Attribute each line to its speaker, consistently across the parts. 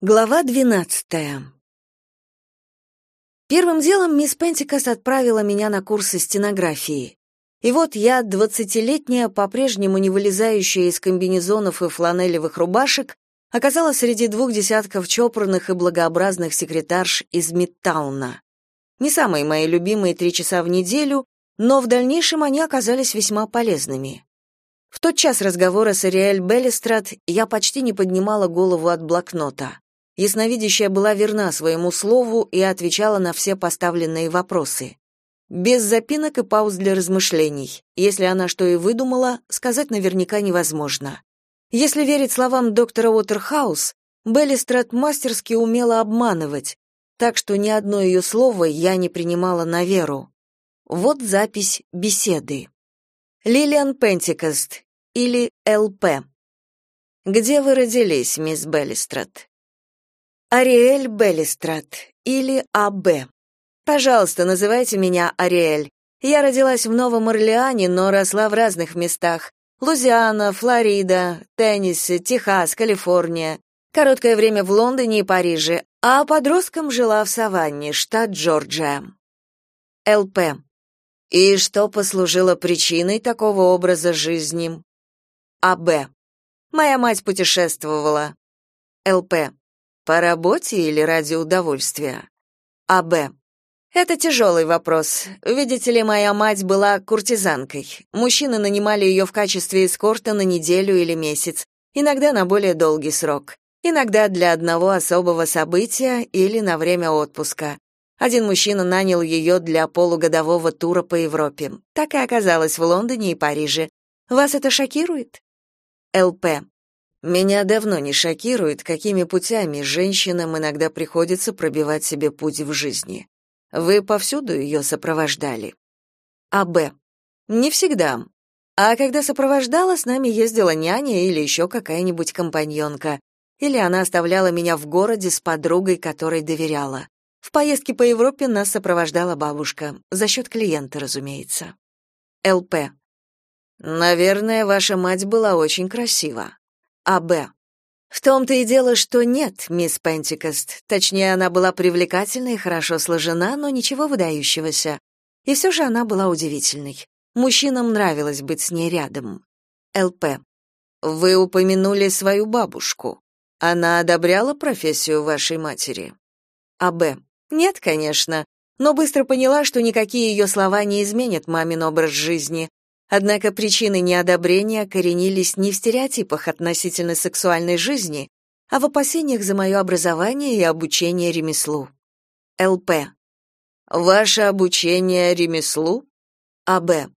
Speaker 1: Глава двенадцатая. Первым делом мисс Пентикас отправила меня на курсы стенографии. И вот я, двадцатилетняя, по-прежнему не вылезающая из комбинезонов и фланелевых рубашек, оказалась среди двух десятков чопорных и благообразных секретарш из Мидтауна. Не самые мои любимые три часа в неделю, но в дальнейшем они оказались весьма полезными. В тот час разговора с Ариэль Беллистрат я почти не поднимала голову от блокнота. Ясновидящая была верна своему слову и отвечала на все поставленные вопросы. Без запинок и пауз для размышлений. Если она что и выдумала, сказать наверняка невозможно. Если верить словам доктора Уотерхаус, Беллистрат мастерски умела обманывать, так что ни одно ее слово я не принимала на веру. Вот запись беседы. Лилиан Пентикост или ЛП. Где вы родились, мисс Беллистрат? Ариэль Беллистрат или А.Б. Пожалуйста, называйте меня Ариэль. Я родилась в Новом Орлеане, но росла в разных местах. Лузиана, Флорида, Теннесси, Техас, Калифорния. Короткое время в Лондоне и Париже, а подростком жила в Саванне, штат Джорджия. ЛП. И что послужило причиной такого образа жизни? А.Б. Моя мать путешествовала. ЛП. По работе или ради удовольствия? А.Б. Это тяжелый вопрос. Видите ли, моя мать была куртизанкой. Мужчины нанимали ее в качестве эскорта на неделю или месяц, иногда на более долгий срок, иногда для одного особого события или на время отпуска. Один мужчина нанял ее для полугодового тура по Европе. Так и оказалась в Лондоне и Париже. Вас это шокирует? ЛП. Меня давно не шокирует, какими путями женщинам иногда приходится пробивать себе путь в жизни. Вы повсюду ее сопровождали. А Б. Не всегда. А когда сопровождала, с нами ездила няня или еще какая-нибудь компаньонка. Или она оставляла меня в городе с подругой, которой доверяла. В поездке по Европе нас сопровождала бабушка, за счет клиента, разумеется. ЛП. Наверное, ваша мать была очень красива. А.Б. В том-то и дело, что нет, мисс Пентикост. Точнее, она была привлекательна и хорошо сложена, но ничего выдающегося. И все же она была удивительной. Мужчинам нравилось быть с ней рядом. ЛП. Вы упомянули свою бабушку. Она одобряла профессию вашей матери? А.Б. Нет, конечно, но быстро поняла, что никакие ее слова не изменят мамин образ жизни, Однако причины неодобрения коренились не в стереотипах относительно сексуальной жизни, а в опасениях за мое образование и обучение ремеслу. ЛП. Ваше обучение ремеслу? АБ.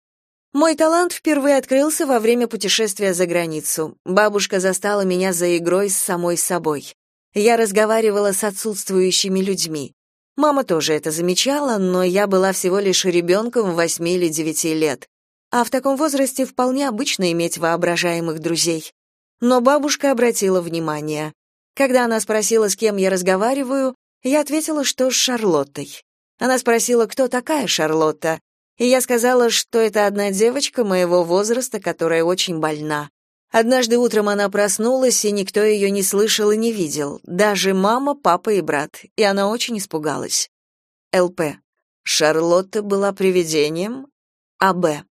Speaker 1: Мой талант впервые открылся во время путешествия за границу. Бабушка застала меня за игрой с самой собой. Я разговаривала с отсутствующими людьми. Мама тоже это замечала, но я была всего лишь ребенком восьми или девяти лет а в таком возрасте вполне обычно иметь воображаемых друзей. Но бабушка обратила внимание. Когда она спросила, с кем я разговариваю, я ответила, что с Шарлоттой. Она спросила, кто такая Шарлотта, и я сказала, что это одна девочка моего возраста, которая очень больна. Однажды утром она проснулась, и никто ее не слышал и не видел, даже мама, папа и брат, и она очень испугалась. ЛП. Шарлотта была привидением? АБ.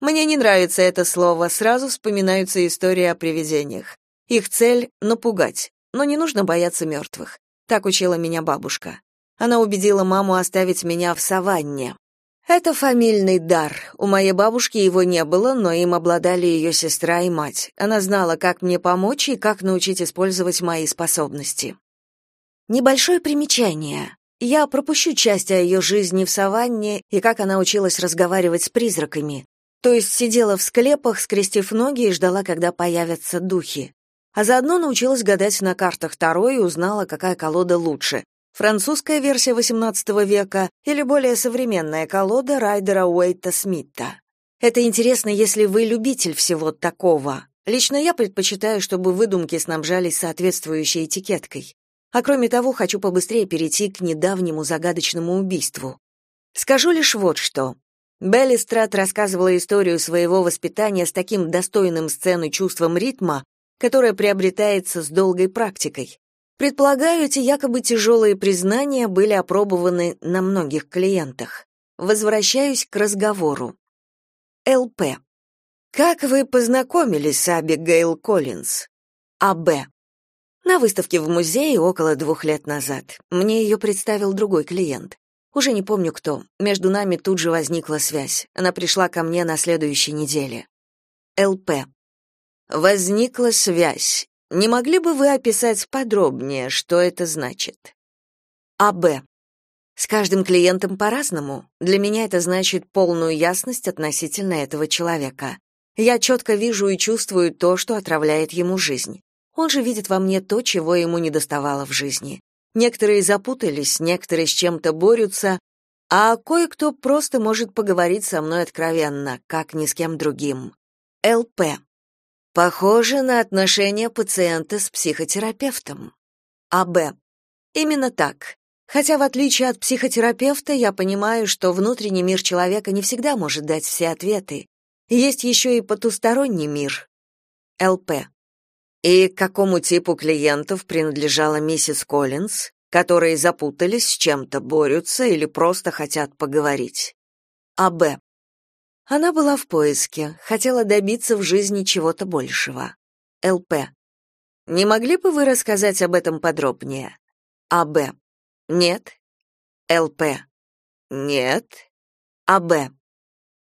Speaker 1: Мне не нравится это слово, сразу вспоминаются истории о привидениях. Их цель — напугать, но не нужно бояться мертвых. Так учила меня бабушка. Она убедила маму оставить меня в саванне. Это фамильный дар. У моей бабушки его не было, но им обладали ее сестра и мать. Она знала, как мне помочь и как научить использовать мои способности. Небольшое примечание. Я пропущу часть о ее жизни в саванне и как она училась разговаривать с призраками, то есть сидела в склепах, скрестив ноги и ждала, когда появятся духи. А заодно научилась гадать на картах Таро и узнала, какая колода лучше. Французская версия XVIII века или более современная колода Райдера Уэйта Смита. Это интересно, если вы любитель всего такого. Лично я предпочитаю, чтобы выдумки снабжались соответствующей этикеткой. А кроме того, хочу побыстрее перейти к недавнему загадочному убийству. Скажу лишь вот что. Белли Страт рассказывала историю своего воспитания с таким достойным сцены чувством ритма, которое приобретается с долгой практикой. Предполагаю, эти якобы тяжелые признания были опробованы на многих клиентах. Возвращаюсь к разговору. ЛП. Как вы познакомились с Абигейл Коллинз? АБ. На выставке в музее около двух лет назад. Мне ее представил другой клиент. Уже не помню кто. Между нами тут же возникла связь. Она пришла ко мне на следующей неделе. ЛП. Возникла связь. Не могли бы вы описать подробнее, что это значит? АБ. С каждым клиентом по-разному. Для меня это значит полную ясность относительно этого человека. Я четко вижу и чувствую то, что отравляет ему жизнь. Он же видит во мне то, чего ему не доставало в жизни. Некоторые запутались, некоторые с чем-то борются, а кое-кто просто может поговорить со мной откровенно, как ни с кем другим. ЛП. Похоже на отношения пациента с психотерапевтом. АБ. Именно так. Хотя в отличие от психотерапевта, я понимаю, что внутренний мир человека не всегда может дать все ответы. Есть еще и потусторонний мир. ЛП. И к какому типу клиентов принадлежала миссис Коллинз, которые запутались, с чем-то борются или просто хотят поговорить? АБ. Она была в поиске, хотела добиться в жизни чего-то большего. ЛП. Не могли бы вы рассказать об этом подробнее? АБ. Нет. ЛП. Нет. АБ.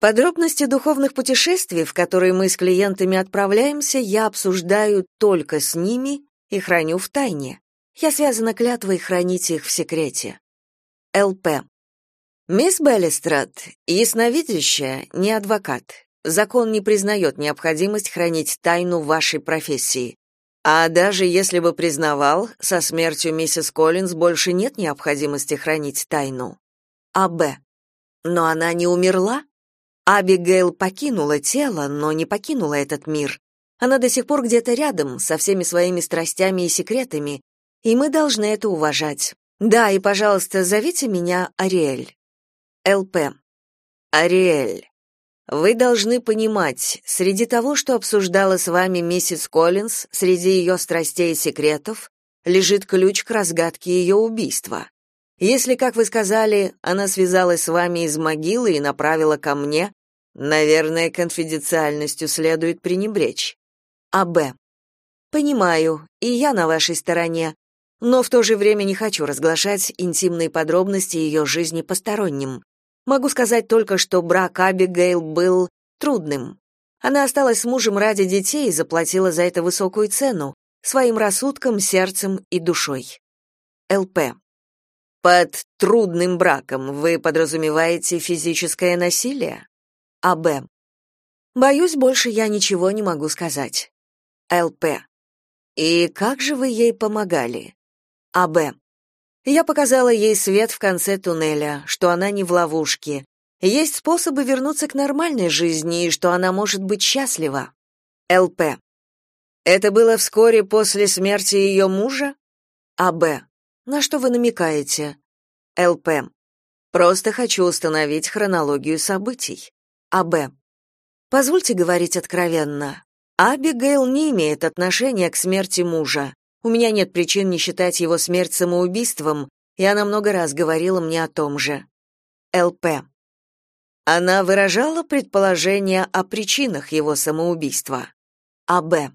Speaker 1: Подробности духовных путешествий, в которые мы с клиентами отправляемся, я обсуждаю только с ними и храню в тайне. Я связана клятвой хранить их в секрете. ЛП. Мисс Беллистрат, ясновидящая, не адвокат. Закон не признает необходимость хранить тайну вашей профессии. А даже если бы признавал, со смертью миссис Коллинз больше нет необходимости хранить тайну. А.Б. Но она не умерла? Абигейл покинула тело, но не покинула этот мир. Она до сих пор где-то рядом, со всеми своими страстями и секретами, и мы должны это уважать. Да, и, пожалуйста, зовите меня Ариэль. ЛП. Ариэль. Вы должны понимать, среди того, что обсуждала с вами миссис Коллинз, среди ее страстей и секретов, лежит ключ к разгадке ее убийства. Если, как вы сказали, она связалась с вами из могилы и направила ко мне, наверное, конфиденциальностью следует пренебречь. А Б. Понимаю, и я на вашей стороне, но в то же время не хочу разглашать интимные подробности ее жизни посторонним. Могу сказать только, что брак Абигейл был трудным. Она осталась с мужем ради детей и заплатила за это высокую цену, своим рассудком, сердцем и душой. ЛП. Под трудным браком вы подразумеваете физическое насилие? АБ. Боюсь, больше я ничего не могу сказать. ЛП. И как же вы ей помогали? АБ. Я показала ей свет в конце туннеля, что она не в ловушке. Есть способы вернуться к нормальной жизни и что она может быть счастлива. ЛП. Это было вскоре после смерти ее мужа? АБ. На что вы намекаете? ЛП. Просто хочу установить хронологию событий. АБ. Позвольте говорить откровенно. Абигейл не имеет отношения к смерти мужа. У меня нет причин не считать его смерть самоубийством, и она много раз говорила мне о том же. ЛП. Она выражала предположение о причинах его самоубийства. АБ.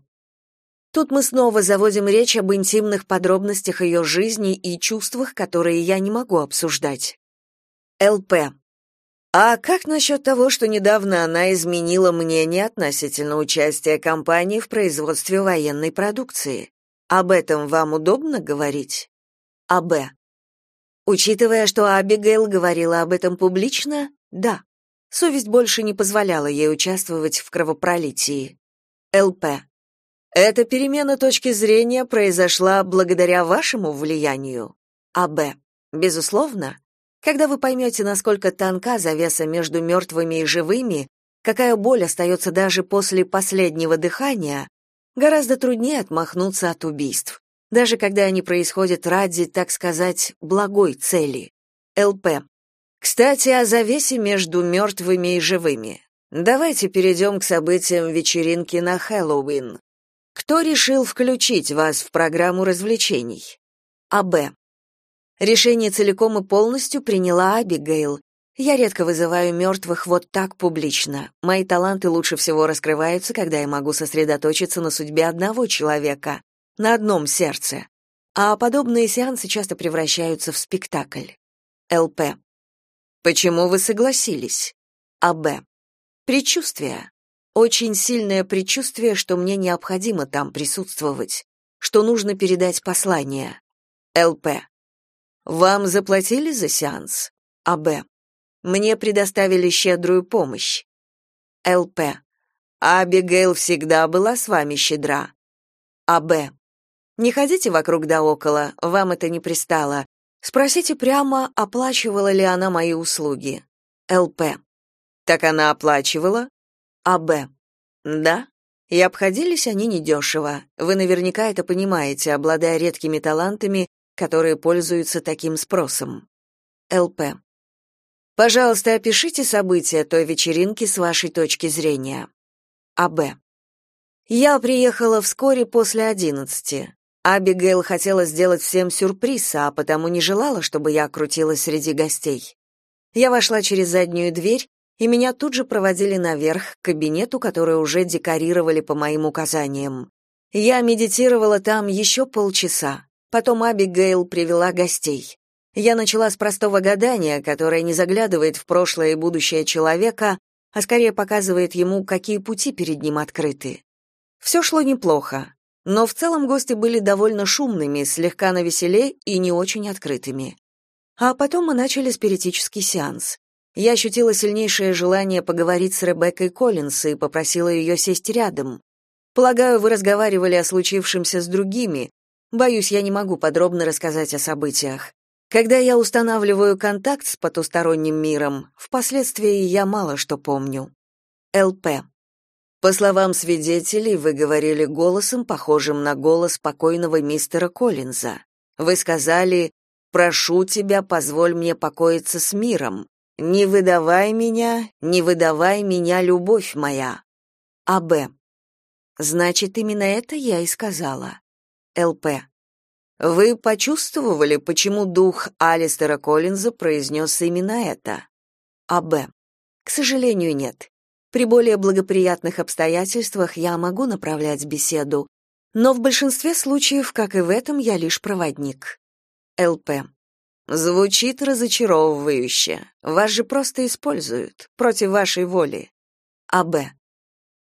Speaker 1: Тут мы снова заводим речь об интимных подробностях ее жизни и чувствах, которые я не могу обсуждать. ЛП. А как насчет того, что недавно она изменила мнение относительно участия компании в производстве военной продукции? Об этом вам удобно говорить? АБ. Учитывая, что Абигейл говорила об этом публично, да. Совесть больше не позволяла ей участвовать в кровопролитии. ЛП. Эта перемена точки зрения произошла благодаря вашему влиянию. АБ. Безусловно. Когда вы поймете, насколько тонка завеса между мертвыми и живыми, какая боль остается даже после последнего дыхания, Гораздо труднее отмахнуться от убийств, даже когда они происходят ради, так сказать, благой цели. ЛП. Кстати, о завесе между мертвыми и живыми. Давайте перейдем к событиям вечеринки на Хэллоуин. Кто решил включить вас в программу развлечений? АБ. Решение целиком и полностью приняла Абигейл. Я редко вызываю мертвых вот так публично. Мои таланты лучше всего раскрываются, когда я могу сосредоточиться на судьбе одного человека, на одном сердце. А подобные сеансы часто превращаются в спектакль. ЛП. Почему вы согласились? АБ. Предчувствие. Очень сильное предчувствие, что мне необходимо там присутствовать, что нужно передать послание. ЛП. Вам заплатили за сеанс? АБ. Мне предоставили щедрую помощь. ЛП. Абигейл всегда была с вами щедра. АБ. Не ходите вокруг да около, вам это не пристало. Спросите прямо, оплачивала ли она мои услуги. ЛП. Так она оплачивала? АБ. Да. И обходились они недешево. Вы наверняка это понимаете, обладая редкими талантами которые пользуются таким спросом. ЛП. Пожалуйста, опишите события той вечеринки с вашей точки зрения. АБ. Я приехала вскоре после одиннадцати. Абигейл хотела сделать всем сюрприз, а потому не желала, чтобы я крутилась среди гостей. Я вошла через заднюю дверь, и меня тут же проводили наверх к кабинету, который уже декорировали по моим указаниям. Я медитировала там еще полчаса. Потом Абигейл привела гостей. Я начала с простого гадания, которое не заглядывает в прошлое и будущее человека, а скорее показывает ему, какие пути перед ним открыты. Все шло неплохо, но в целом гости были довольно шумными, слегка навеселе и не очень открытыми. А потом мы начали спиритический сеанс. Я ощутила сильнейшее желание поговорить с Ребеккой Коллинс и попросила ее сесть рядом. Полагаю, вы разговаривали о случившемся с другими, Боюсь, я не могу подробно рассказать о событиях. Когда я устанавливаю контакт с потусторонним миром, впоследствии я мало что помню. ЛП. По словам свидетелей, вы говорили голосом, похожим на голос покойного мистера Коллинза. Вы сказали «Прошу тебя, позволь мне покоиться с миром. Не выдавай меня, не выдавай меня, любовь моя». АБ. Значит, именно это я и сказала. ЛП. Вы почувствовали, почему дух Алистера Коллинза произнес именно это? АБ. К сожалению, нет. При более благоприятных обстоятельствах я могу направлять беседу, но в большинстве случаев, как и в этом, я лишь проводник. ЛП. Звучит разочаровывающе. Вас же просто используют против вашей воли. АБ.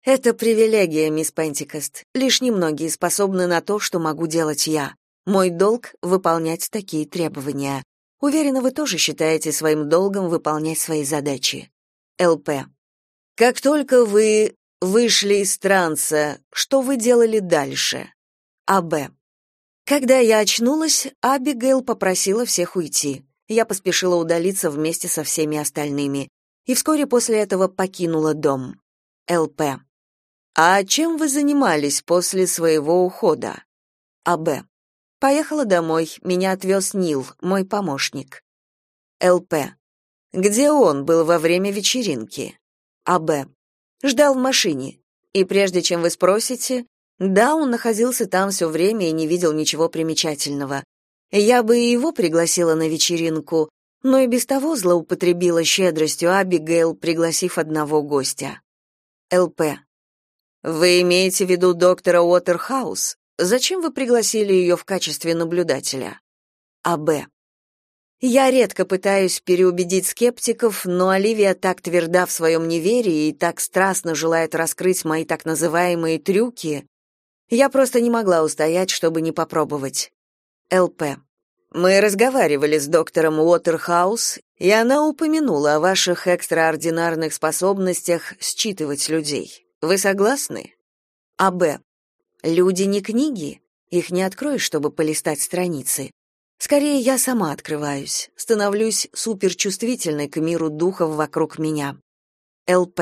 Speaker 1: Это привилегия, мисс Пентикост. Лишь немногие способны на то, что могу делать я. Мой долг — выполнять такие требования. Уверена, вы тоже считаете своим долгом выполнять свои задачи. ЛП. Как только вы вышли из транса, что вы делали дальше? АБ. Когда я очнулась, Абигейл попросила всех уйти. Я поспешила удалиться вместе со всеми остальными и вскоре после этого покинула дом. ЛП. А чем вы занимались после своего ухода? АБ. Поехала домой, меня отвез Нил, мой помощник. ЛП. Где он был во время вечеринки? АБ. Ждал в машине. И прежде чем вы спросите, да, он находился там все время и не видел ничего примечательного. Я бы и его пригласила на вечеринку, но и без того злоупотребила щедростью Абигейл, пригласив одного гостя. ЛП. Вы имеете в виду доктора Уотерхаус? Зачем вы пригласили ее в качестве наблюдателя? А.Б. Я редко пытаюсь переубедить скептиков, но Оливия так тверда в своем неверии и так страстно желает раскрыть мои так называемые трюки. Я просто не могла устоять, чтобы не попробовать. ЛП. Мы разговаривали с доктором Уотерхаус, и она упомянула о ваших экстраординарных способностях считывать людей. Вы согласны? А Б. Люди не книги, их не откроешь, чтобы полистать страницы. Скорее я сама открываюсь, становлюсь суперчувствительной к миру духов вокруг меня. ЛП.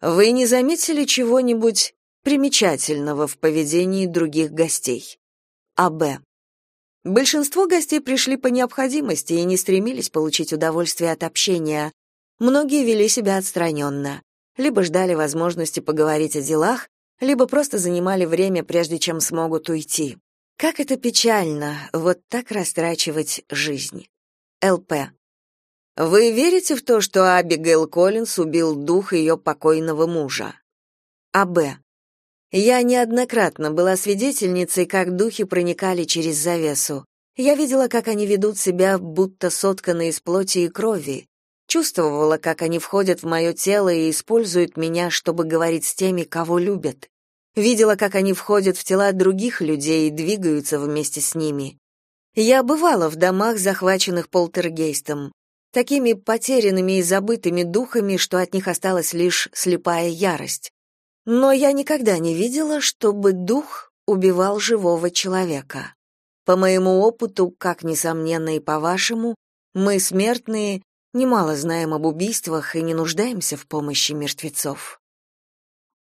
Speaker 1: Вы не заметили чего-нибудь примечательного в поведении других гостей? АБ. Большинство гостей пришли по необходимости и не стремились получить удовольствие от общения. Многие вели себя отстраненно либо ждали возможности поговорить о делах, либо просто занимали время, прежде чем смогут уйти. Как это печально, вот так растрачивать жизнь. ЛП. Вы верите в то, что Абигейл Коллинс убил дух ее покойного мужа? АБ. Я неоднократно была свидетельницей, как духи проникали через завесу. Я видела, как они ведут себя, будто сотканные из плоти и крови. Чувствовала, как они входят в мое тело и используют меня, чтобы говорить с теми, кого любят. Видела, как они входят в тела других людей и двигаются вместе с ними. Я бывала в домах, захваченных полтергейстом, такими потерянными и забытыми духами, что от них осталась лишь слепая ярость. Но я никогда не видела, чтобы дух убивал живого человека. По моему опыту, как несомненно и по вашему, мы смертные немало знаем об убийствах и не нуждаемся в помощи мертвецов.